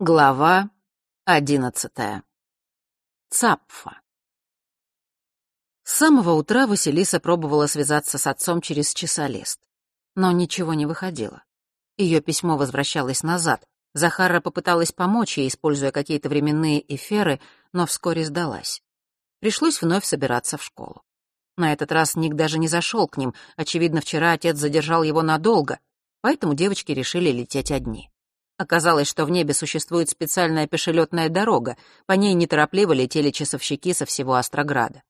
Глава одиннадцатая. Цапфа. С самого утра Василиса пробовала связаться с отцом через часолист. Но ничего не выходило. Ее письмо возвращалось назад. Захара попыталась помочь ей, используя какие-то временные эфиры, но вскоре сдалась. Пришлось вновь собираться в школу. На этот раз Ник даже не зашел к ним. Очевидно, вчера отец задержал его надолго, поэтому девочки решили лететь одни. Оказалось, что в небе существует специальная пешелетная дорога, по ней неторопливо летели часовщики со всего Острограда.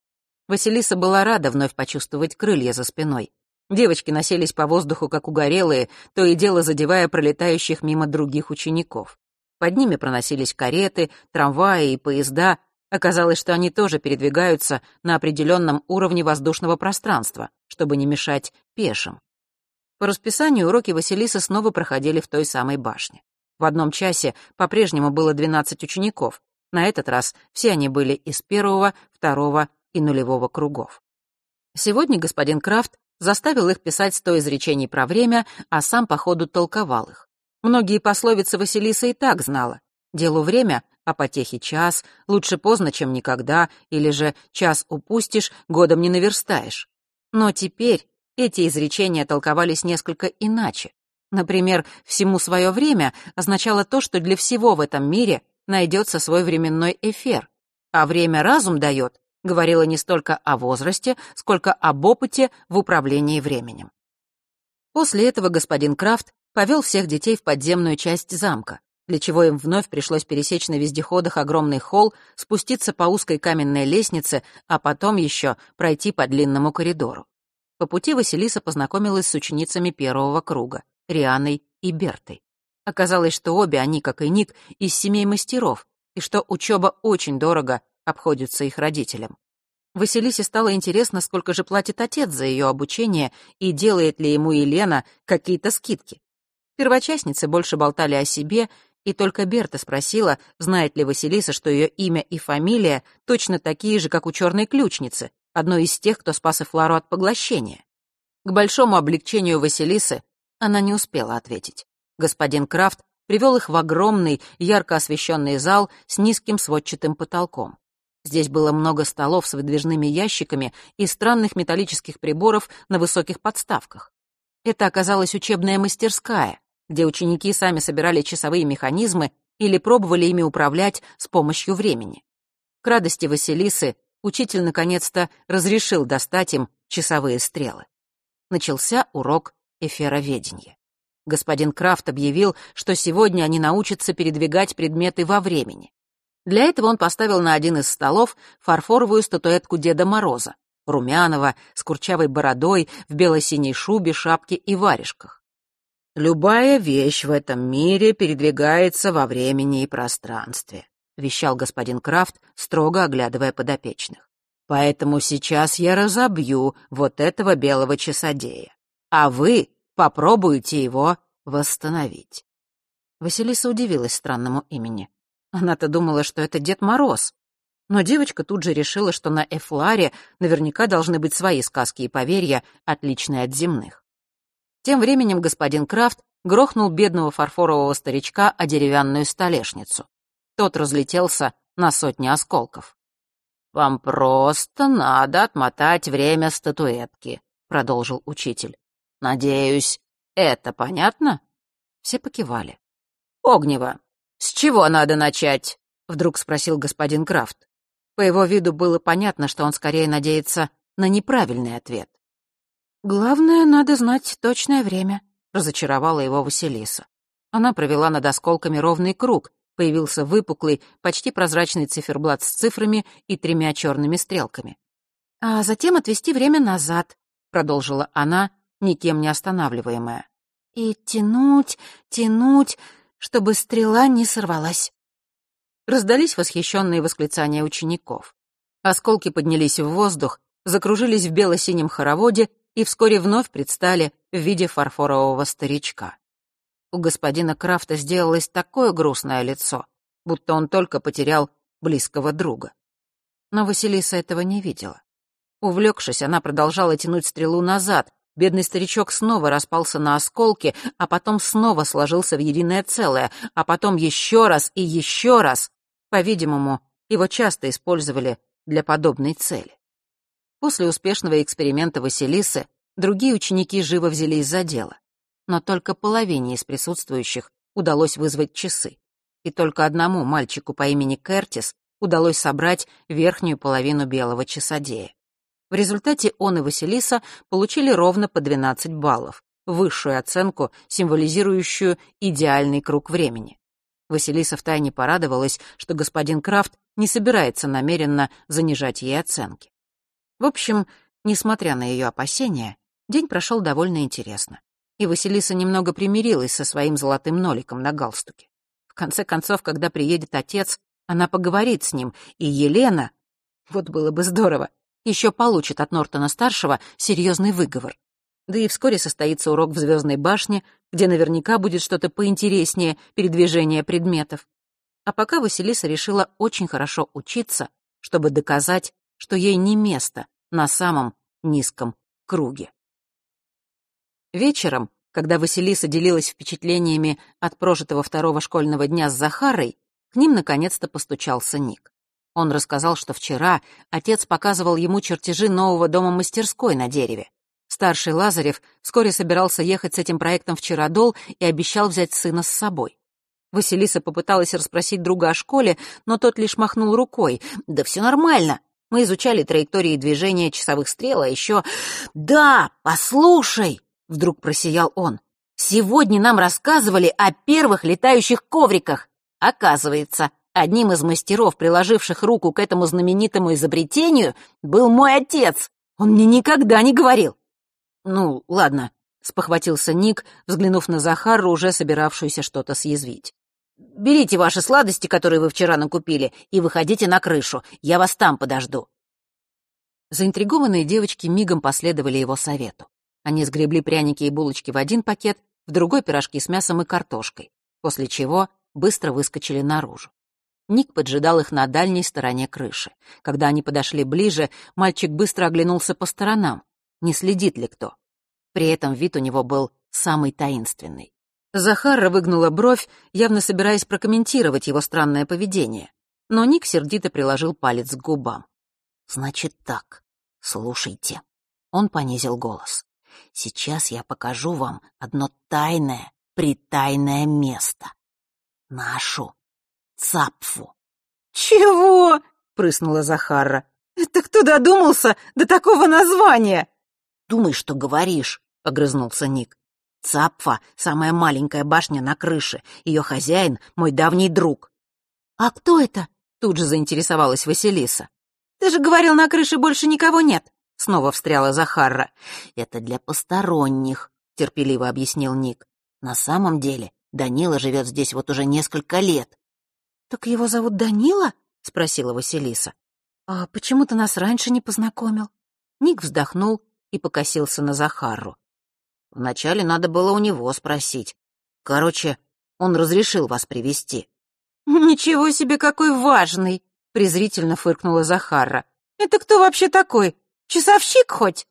Василиса была рада вновь почувствовать крылья за спиной. Девочки носились по воздуху, как угорелые, то и дело задевая пролетающих мимо других учеников. Под ними проносились кареты, трамваи и поезда, Оказалось, что они тоже передвигаются на определенном уровне воздушного пространства, чтобы не мешать пешим. По расписанию уроки Василисы снова проходили в той самой башне. В одном часе по-прежнему было 12 учеников. На этот раз все они были из первого, второго и нулевого кругов. Сегодня господин Крафт заставил их писать сто изречений про время, а сам по ходу толковал их. Многие пословицы Василиса и так знала. Делу время, а потехи час, лучше поздно, чем никогда, или же час упустишь, годом не наверстаешь. Но теперь эти изречения толковались несколько иначе. Например, «всему свое время» означало то, что для всего в этом мире найдется свой временной эфир, а «время разум дает» говорило не столько о возрасте, сколько об опыте в управлении временем. После этого господин Крафт повел всех детей в подземную часть замка для чего им вновь пришлось пересечь на вездеходах огромный холл, спуститься по узкой каменной лестнице, а потом еще пройти по длинному коридору. По пути Василиса познакомилась с ученицами первого круга, Рианой и Бертой. Оказалось, что обе они, как и Ник, из семей мастеров, и что учеба очень дорого обходится их родителям. Василисе стало интересно, сколько же платит отец за ее обучение и делает ли ему Елена какие-то скидки. Первочастницы больше болтали о себе и только Берта спросила, знает ли Василиса, что ее имя и фамилия точно такие же, как у черной ключницы, одной из тех, кто спас Эфлару от поглощения. К большому облегчению Василисы она не успела ответить. Господин Крафт привел их в огромный, ярко освещенный зал с низким сводчатым потолком. Здесь было много столов с выдвижными ящиками и странных металлических приборов на высоких подставках. Это оказалась учебная мастерская, где ученики сами собирали часовые механизмы или пробовали ими управлять с помощью времени. К радости Василисы учитель наконец-то разрешил достать им часовые стрелы. Начался урок эфироведения. Господин Крафт объявил, что сегодня они научатся передвигать предметы во времени. Для этого он поставил на один из столов фарфоровую статуэтку Деда Мороза, румяного, с курчавой бородой, в бело-синей шубе, шапке и варежках. «Любая вещь в этом мире передвигается во времени и пространстве», — вещал господин Крафт, строго оглядывая подопечных. «Поэтому сейчас я разобью вот этого белого часодея, а вы попробуете его восстановить». Василиса удивилась странному имени. Она-то думала, что это Дед Мороз. Но девочка тут же решила, что на Эфларе наверняка должны быть свои сказки и поверья, отличные от земных. Тем временем господин Крафт грохнул бедного фарфорового старичка о деревянную столешницу. Тот разлетелся на сотни осколков. «Вам просто надо отмотать время статуэтки», — продолжил учитель. «Надеюсь, это понятно?» Все покивали. «Огнево, с чего надо начать?» — вдруг спросил господин Крафт. По его виду было понятно, что он скорее надеется на неправильный ответ. «Главное, надо знать точное время», — разочаровала его Василиса. Она провела над осколками ровный круг, появился выпуклый, почти прозрачный циферблат с цифрами и тремя черными стрелками. «А затем отвести время назад», — продолжила она, никем не останавливаемая. «И тянуть, тянуть, чтобы стрела не сорвалась». Раздались восхищенные восклицания учеников. Осколки поднялись в воздух, закружились в бело-синем хороводе и вскоре вновь предстали в виде фарфорового старичка. У господина Крафта сделалось такое грустное лицо, будто он только потерял близкого друга. Но Василиса этого не видела. Увлекшись, она продолжала тянуть стрелу назад, бедный старичок снова распался на осколки, а потом снова сложился в единое целое, а потом еще раз и еще раз. По-видимому, его часто использовали для подобной цели. После успешного эксперимента Василисы другие ученики живо взялись за дело. Но только половине из присутствующих удалось вызвать часы. И только одному мальчику по имени Кертис удалось собрать верхнюю половину белого часодея. В результате он и Василиса получили ровно по 12 баллов, высшую оценку, символизирующую идеальный круг времени. Василиса втайне порадовалась, что господин Крафт не собирается намеренно занижать ей оценки. В общем, несмотря на ее опасения, день прошел довольно интересно. И Василиса немного примирилась со своим золотым ноликом на галстуке. В конце концов, когда приедет отец, она поговорит с ним, и Елена, вот было бы здорово, еще получит от Нортона-старшего серьезный выговор. Да и вскоре состоится урок в Звездной башне, где наверняка будет что-то поинтереснее передвижения предметов. А пока Василиса решила очень хорошо учиться, чтобы доказать, что ей не место на самом низком круге. Вечером, когда Василиса делилась впечатлениями от прожитого второго школьного дня с Захарой, к ним наконец-то постучался Ник. Он рассказал, что вчера отец показывал ему чертежи нового дома-мастерской на дереве. Старший Лазарев вскоре собирался ехать с этим проектом в Чародол и обещал взять сына с собой. Василиса попыталась расспросить друга о школе, но тот лишь махнул рукой. «Да все нормально. Мы изучали траектории движения часовых стрел, а еще...» «Да, послушай!» — вдруг просиял он. «Сегодня нам рассказывали о первых летающих ковриках. Оказывается, одним из мастеров, приложивших руку к этому знаменитому изобретению, был мой отец. Он мне никогда не говорил. «Ну, ладно», — спохватился Ник, взглянув на Захару, уже собиравшуюся что-то съязвить. «Берите ваши сладости, которые вы вчера накупили, и выходите на крышу. Я вас там подожду». Заинтригованные девочки мигом последовали его совету. Они сгребли пряники и булочки в один пакет, в другой пирожки с мясом и картошкой, после чего быстро выскочили наружу. Ник поджидал их на дальней стороне крыши. Когда они подошли ближе, мальчик быстро оглянулся по сторонам не следит ли кто. При этом вид у него был самый таинственный. Захара выгнула бровь, явно собираясь прокомментировать его странное поведение. Но Ник сердито приложил палец к губам. «Значит так, слушайте». Он понизил голос. «Сейчас я покажу вам одно тайное, притайное место. Нашу Цапфу». «Чего?» — прыснула Захара. «Это кто додумался до такого названия?» «Думай, что говоришь», — огрызнулся Ник. «Цапфа — самая маленькая башня на крыше. Ее хозяин — мой давний друг». «А кто это?» — тут же заинтересовалась Василиса. «Ты же говорил, на крыше больше никого нет», — снова встряла Захарра. «Это для посторонних», — терпеливо объяснил Ник. «На самом деле Данила живет здесь вот уже несколько лет». «Так его зовут Данила?» — спросила Василиса. «А почему ты нас раньше не познакомил?» Ник вздохнул и покосился на Захару. Вначале надо было у него спросить. Короче, он разрешил вас привести. «Ничего себе, какой важный!» — презрительно фыркнула Захара. «Это кто вообще такой? Часовщик хоть?»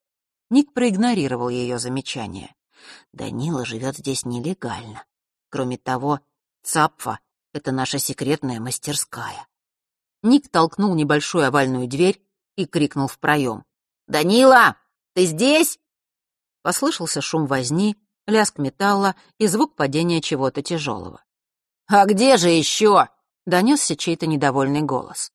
Ник проигнорировал ее замечание. «Данила живет здесь нелегально. Кроме того, Цапфа — это наша секретная мастерская». Ник толкнул небольшую овальную дверь и крикнул в проем. «Данила, ты здесь?» Послышался шум возни, лязг металла и звук падения чего-то тяжелого. «А где же еще?» — донесся чей-то недовольный голос.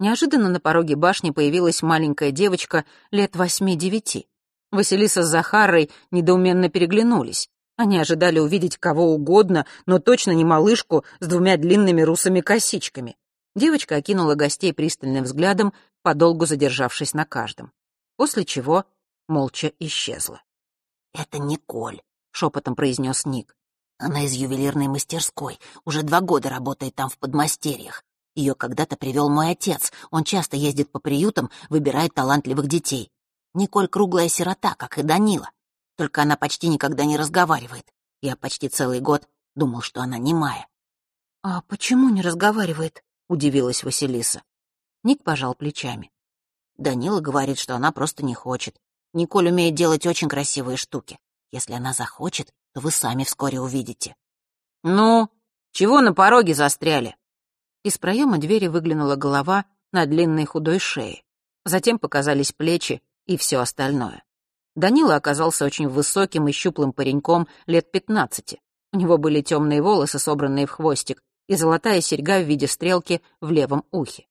Неожиданно на пороге башни появилась маленькая девочка лет восьми-девяти. Василиса с Захарой недоуменно переглянулись. Они ожидали увидеть кого угодно, но точно не малышку с двумя длинными русыми косичками. Девочка окинула гостей пристальным взглядом, подолгу задержавшись на каждом. После чего молча исчезла. «Это Николь», — шепотом произнес Ник. «Она из ювелирной мастерской, уже два года работает там в подмастерьях. Ее когда-то привел мой отец, он часто ездит по приютам, выбирает талантливых детей. Николь круглая сирота, как и Данила. Только она почти никогда не разговаривает. Я почти целый год думал, что она немая». «А почему не разговаривает?» — удивилась Василиса. Ник пожал плечами. Данила говорит, что она просто не хочет. Николь умеет делать очень красивые штуки. Если она захочет, то вы сами вскоре увидите». «Ну, чего на пороге застряли?» Из проема двери выглянула голова на длинной худой шее. Затем показались плечи и все остальное. Данила оказался очень высоким и щуплым пареньком лет пятнадцати. У него были темные волосы, собранные в хвостик, и золотая серьга в виде стрелки в левом ухе.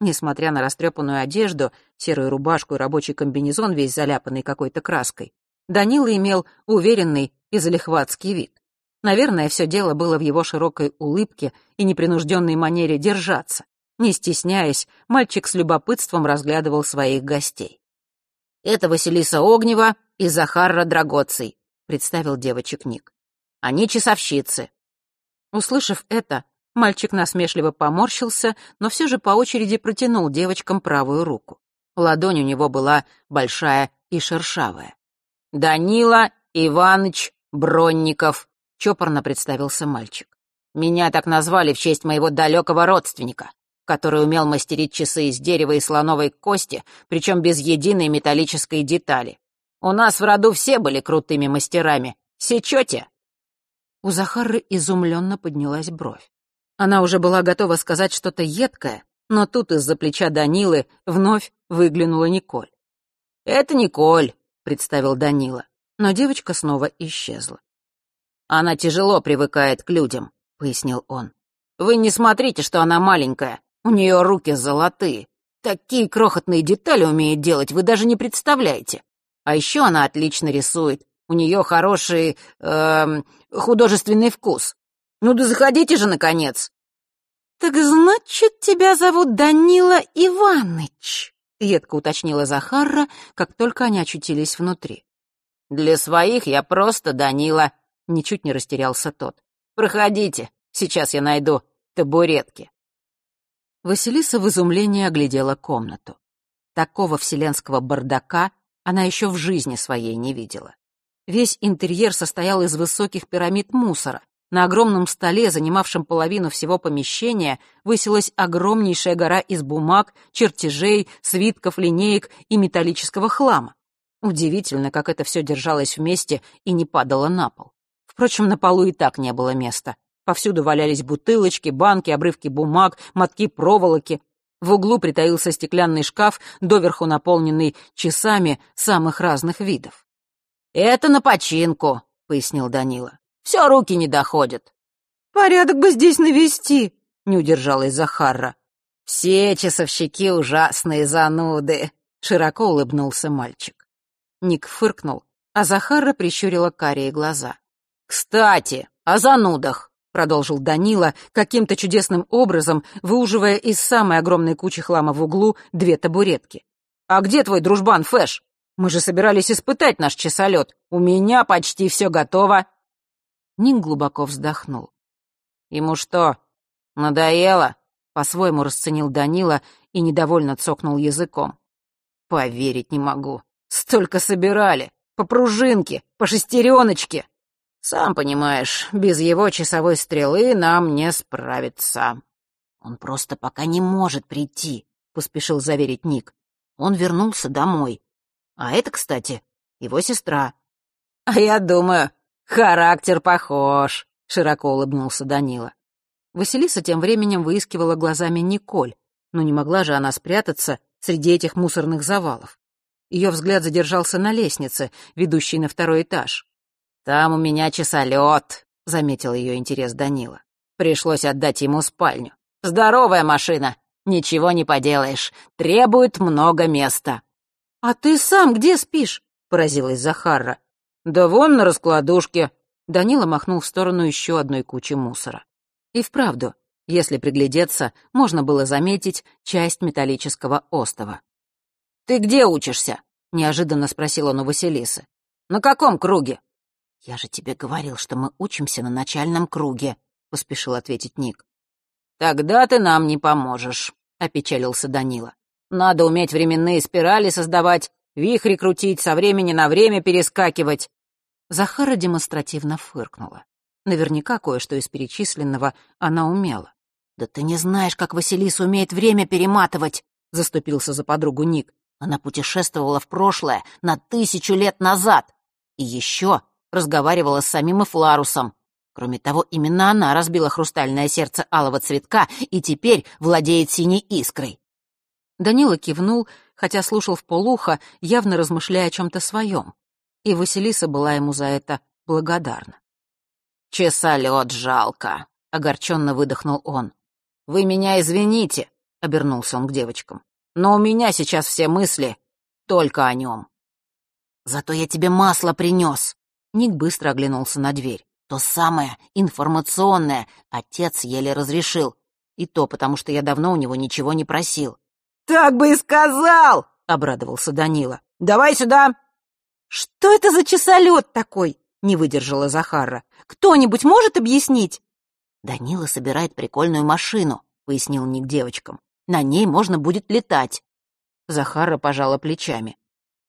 Несмотря на растрепанную одежду, серую рубашку и рабочий комбинезон, весь заляпанный какой-то краской, Данила имел уверенный и залихватский вид. Наверное, все дело было в его широкой улыбке и непринужденной манере держаться. Не стесняясь, мальчик с любопытством разглядывал своих гостей. «Это Василиса Огнева и Захарра Драгоций», — представил девочек Ник. «Они часовщицы». Услышав это, мальчик насмешливо поморщился, но все же по очереди протянул девочкам правую руку. Ладонь у него была большая и шершавая. «Данила Иваныч Бронников», — чопорно представился мальчик. «Меня так назвали в честь моего далекого родственника который умел мастерить часы из дерева и слоновой кости, причем без единой металлической детали. У нас в роду все были крутыми мастерами. Сечете?» У Захары изумленно поднялась бровь. Она уже была готова сказать что-то едкое, но тут из-за плеча Данилы вновь выглянула Николь. «Это Николь», — представил Данила, но девочка снова исчезла. «Она тяжело привыкает к людям», — пояснил он. «Вы не смотрите, что она маленькая. У нее руки золотые. Такие крохотные детали умеет делать, вы даже не представляете. А еще она отлично рисует. У нее хороший э, художественный вкус. Ну да заходите же, наконец. «Так значит, тебя зовут Данила Иваныч», — едко уточнила Захарра, как только они очутились внутри. «Для своих я просто Данила», — ничуть не растерялся тот. «Проходите, сейчас я найду табуретки». Василиса в изумлении оглядела комнату. Такого вселенского бардака она еще в жизни своей не видела. Весь интерьер состоял из высоких пирамид мусора. На огромном столе, занимавшем половину всего помещения, высилась огромнейшая гора из бумаг, чертежей, свитков, линеек и металлического хлама. Удивительно, как это все держалось вместе и не падало на пол. Впрочем, на полу и так не было места. Повсюду валялись бутылочки, банки, обрывки бумаг, мотки проволоки. В углу притаился стеклянный шкаф, доверху наполненный часами самых разных видов. «Это на починку», — пояснил Данила. «Все руки не доходят». «Порядок бы здесь навести», — не удержалась Захарра. «Все часовщики ужасные зануды», — широко улыбнулся мальчик. Ник фыркнул, а Захарра прищурила карие глаза. «Кстати, о занудах продолжил Данила, каким-то чудесным образом выуживая из самой огромной кучи хлама в углу две табуретки. «А где твой дружбан Фэш? Мы же собирались испытать наш часолет. У меня почти все готово». Ник глубоко вздохнул. «Ему что, надоело?» — по-своему расценил Данила и недовольно цокнул языком. «Поверить не могу. Столько собирали. По пружинке, по шестереночке. Сам понимаешь, без его часовой стрелы нам не справиться. Он просто пока не может прийти, поспешил заверить Ник. Он вернулся домой. А это, кстати, его сестра. А я думаю, характер похож, широко улыбнулся Данила. Василиса тем временем выискивала глазами Николь, но не могла же она спрятаться среди этих мусорных завалов. Ее взгляд задержался на лестнице, ведущей на второй этаж. «Там у меня часолет», — заметил ее интерес Данила. «Пришлось отдать ему спальню. Здоровая машина, ничего не поделаешь, требует много места». «А ты сам где спишь?» — поразилась Захарра. «Да вон на раскладушке». Данила махнул в сторону еще одной кучи мусора. И вправду, если приглядеться, можно было заметить часть металлического остова. «Ты где учишься?» — неожиданно спросил он у Василисы. «На каком круге?» «Я же тебе говорил, что мы учимся на начальном круге», — поспешил ответить Ник. «Тогда ты нам не поможешь», — опечалился Данила. «Надо уметь временные спирали создавать, вихри крутить, со времени на время перескакивать». Захара демонстративно фыркнула. Наверняка кое-что из перечисленного она умела. «Да ты не знаешь, как Василиса умеет время перематывать», — заступился за подругу Ник. Она путешествовала в прошлое на тысячу лет назад. И еще разговаривала с самим Эфларусом. Кроме того, именно она разбила хрустальное сердце алого цветка и теперь владеет синей искрой. Данила кивнул, хотя слушал в полухо, явно размышляя о чем-то своем. И Василиса была ему за это благодарна. «Чесолет жалко», — огорченно выдохнул он. «Вы меня извините», — обернулся он к девочкам. «Но у меня сейчас все мысли только о нем». «Зато я тебе масло принес», — Ник быстро оглянулся на дверь. «То самое, информационное, отец еле разрешил. И то потому, что я давно у него ничего не просил. «Так бы и сказал!» — обрадовался Данила. «Давай сюда!» «Что это за часолет такой?» — не выдержала Захара. «Кто-нибудь может объяснить?» «Данила собирает прикольную машину», — пояснил Ник девочкам. «На ней можно будет летать». Захара пожала плечами.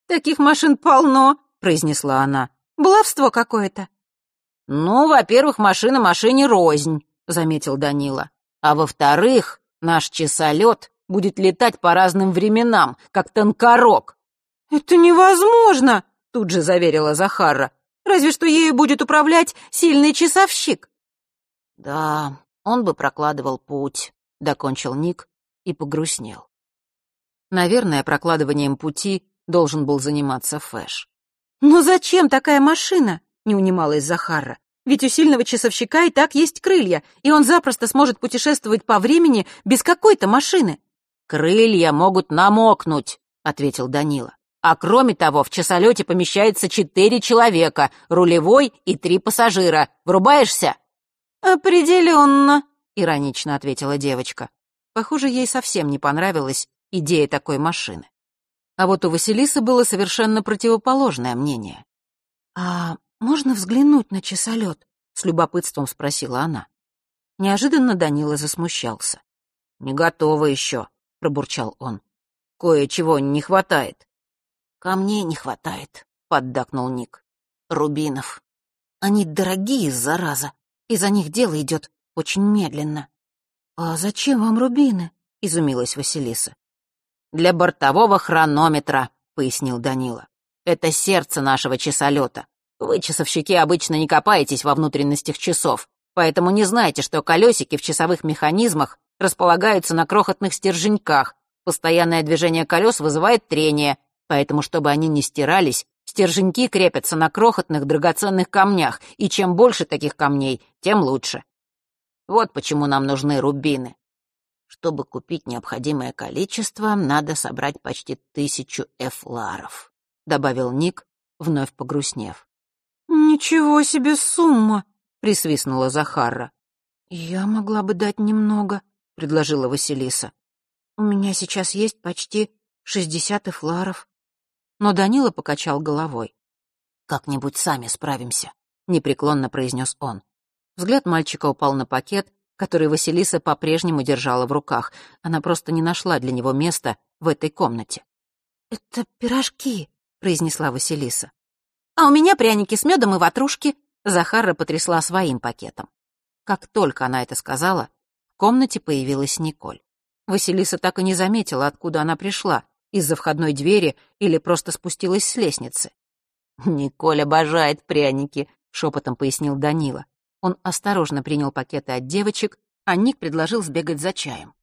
«Таких машин полно», — произнесла она. «Баловство какое-то». «Ну, во-первых, машина машине рознь», — заметил Данила. «А во-вторых, наш часолет будет летать по разным временам, как танкорок». «Это невозможно!» — тут же заверила Захара. «Разве что ею будет управлять сильный часовщик». «Да, он бы прокладывал путь», — докончил Ник и погрустнел. Наверное, прокладыванием пути должен был заниматься Фэш. «Но зачем такая машина?» — не унималась Захара. «Ведь у сильного часовщика и так есть крылья, и он запросто сможет путешествовать по времени без какой-то машины». «Крылья могут намокнуть», — ответил Данила. «А кроме того, в часолете помещается четыре человека, рулевой и три пассажира. Врубаешься?» «Определенно», — иронично ответила девочка. Похоже, ей совсем не понравилась идея такой машины. А вот у Василисы было совершенно противоположное мнение. «А можно взглянуть на часолет?» — с любопытством спросила она. Неожиданно Данила засмущался. «Не готово еще», — пробурчал он. «Кое-чего не хватает». «Камней не хватает», — поддакнул Ник. «Рубинов. Они дорогие, зараза, и за них дело идет очень медленно». «А зачем вам рубины?» — изумилась Василиса. «Для бортового хронометра», — пояснил Данила. «Это сердце нашего часолета. Вы, часовщики, обычно не копаетесь во внутренностях часов, поэтому не знаете, что колесики в часовых механизмах располагаются на крохотных стерженьках. Постоянное движение колес вызывает трение, поэтому, чтобы они не стирались, стерженьки крепятся на крохотных драгоценных камнях, и чем больше таких камней, тем лучше. Вот почему нам нужны рубины. Чтобы купить необходимое количество, надо собрать почти тысячу эфларов», — добавил Ник, вновь погрустнев. «Ничего себе сумма!» — присвистнула Захара. «Я могла бы дать немного», предложила Василиса. «У меня сейчас есть почти шестьдесят эфларов». Но Данила покачал головой. «Как-нибудь сами справимся», — непреклонно произнес он. Взгляд мальчика упал на пакет, который Василиса по-прежнему держала в руках. Она просто не нашла для него места в этой комнате. «Это пирожки», — произнесла Василиса. «А у меня пряники с медом и ватрушки», — Захара потрясла своим пакетом. Как только она это сказала, комнате появилась Николь. Василиса так и не заметила, откуда она пришла, из-за входной двери или просто спустилась с лестницы. «Николь обожает пряники», — шепотом пояснил Данила. Он осторожно принял пакеты от девочек, а Ник предложил сбегать за чаем.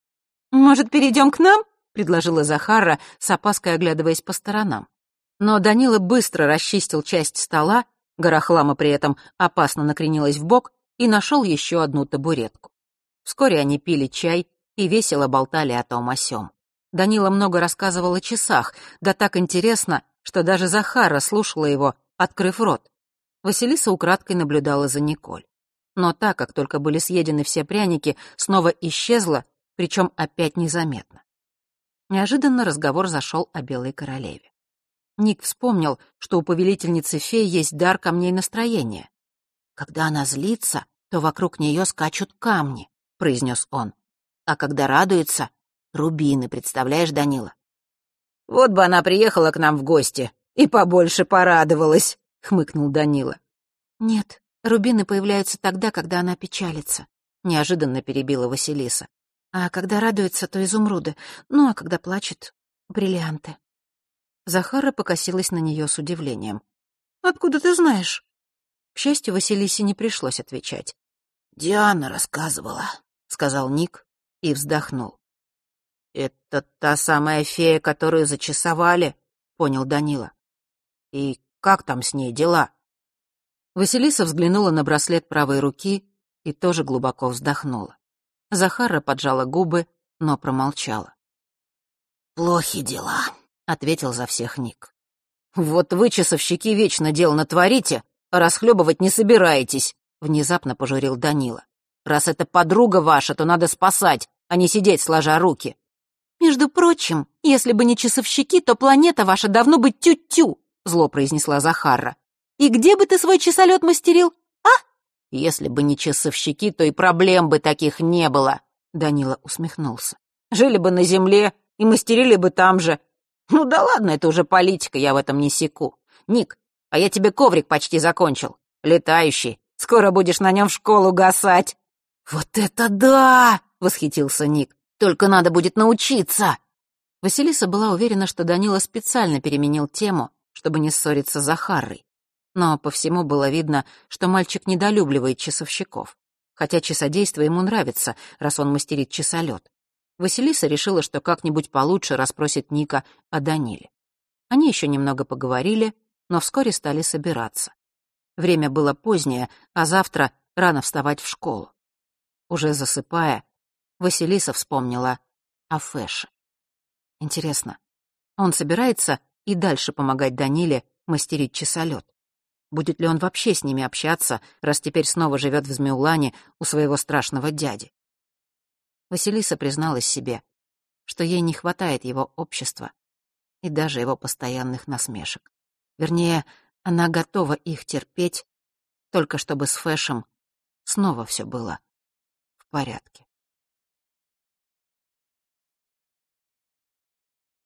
«Может, перейдем к нам?» — предложила Захара, с опаской оглядываясь по сторонам. Но Данила быстро расчистил часть стола, гора хлама при этом опасно накренилась в бок и нашел еще одну табуретку. Вскоре они пили чай и весело болтали о том о сём. Данила много рассказывал о часах, да так интересно, что даже Захара слушала его, открыв рот. Василиса украдкой наблюдала за Николь. Но так, как только были съедены все пряники, снова исчезла, причем опять незаметно. Неожиданно разговор зашел о Белой Королеве. Ник вспомнил, что у повелительницы фей есть дар камней настроения. Когда она злится, то вокруг нее скачут камни. — произнес он. «А когда радуется — рубины, представляешь, Данила?» «Вот бы она приехала к нам в гости и побольше порадовалась», — хмыкнул Данила. «Нет, рубины появляются тогда, когда она печалится», — неожиданно перебила Василиса. «А когда радуется, то изумруды. Ну, а когда плачет — бриллианты». Захара покосилась на нее с удивлением. «Откуда ты знаешь?» К счастью, Василисе не пришлось отвечать. «Диана рассказывала», — сказал Ник и вздохнул. «Это та самая фея, которую зачасовали?» — понял Данила. «И как там с ней дела?» Василиса взглянула на браслет правой руки и тоже глубоко вздохнула. Захара поджала губы, но промолчала. «Плохи дела», — ответил за всех Ник. «Вот вы, часовщики, вечно дел натворите, а расхлебывать не собираетесь», — внезапно пожурил Данила. «Раз это подруга ваша, то надо спасать, а не сидеть сложа руки». «Между прочим, если бы не часовщики, то планета ваша давно бы тю-тю», — зло произнесла Захара. «И где бы ты свой часолет мастерил, а?» «Если бы не часовщики, то и проблем бы таких не было», — Данила усмехнулся. «Жили бы на Земле и мастерили бы там же. Ну да ладно, это уже политика, я в этом не секу. Ник, а я тебе коврик почти закончил. Летающий. Скоро будешь на нем в школу гасать». «Вот это да!» — восхитился Ник. «Только надо будет научиться!» Василиса была уверена, что Данила специально переменил тему, чтобы не ссориться с Захарой. Но по всему было видно, что мальчик недолюбливает часовщиков. Хотя часодейство ему нравится, раз он мастерит часолет. Василиса решила, что как-нибудь получше расспросит Ника о Даниле. Они еще немного поговорили, но вскоре стали собираться. Время было позднее, а завтра рано вставать в школу. Уже засыпая, Василиса вспомнила о Фэше. Интересно, он собирается и дальше помогать Даниле мастерить часолет? Будет ли он вообще с ними общаться, раз теперь снова живет в Змеулане у своего страшного дяди? Василиса призналась себе, что ей не хватает его общества и даже его постоянных насмешек. Вернее, она готова их терпеть, только чтобы с Фэшем снова все было в порядке.